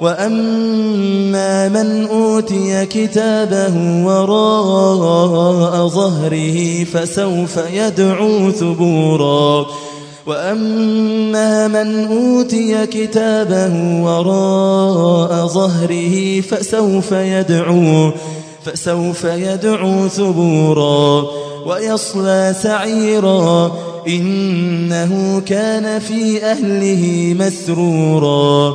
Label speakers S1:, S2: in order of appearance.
S1: وأما من أوتي كتابه وراء ظهره فسوف يدعو ثبورا. وأما من أوتي كتابه وراء ظهره فسوف يدعو فسوف يدعو ثبورا. ويصلى سعيرا إنه كان في أهله مسرورا.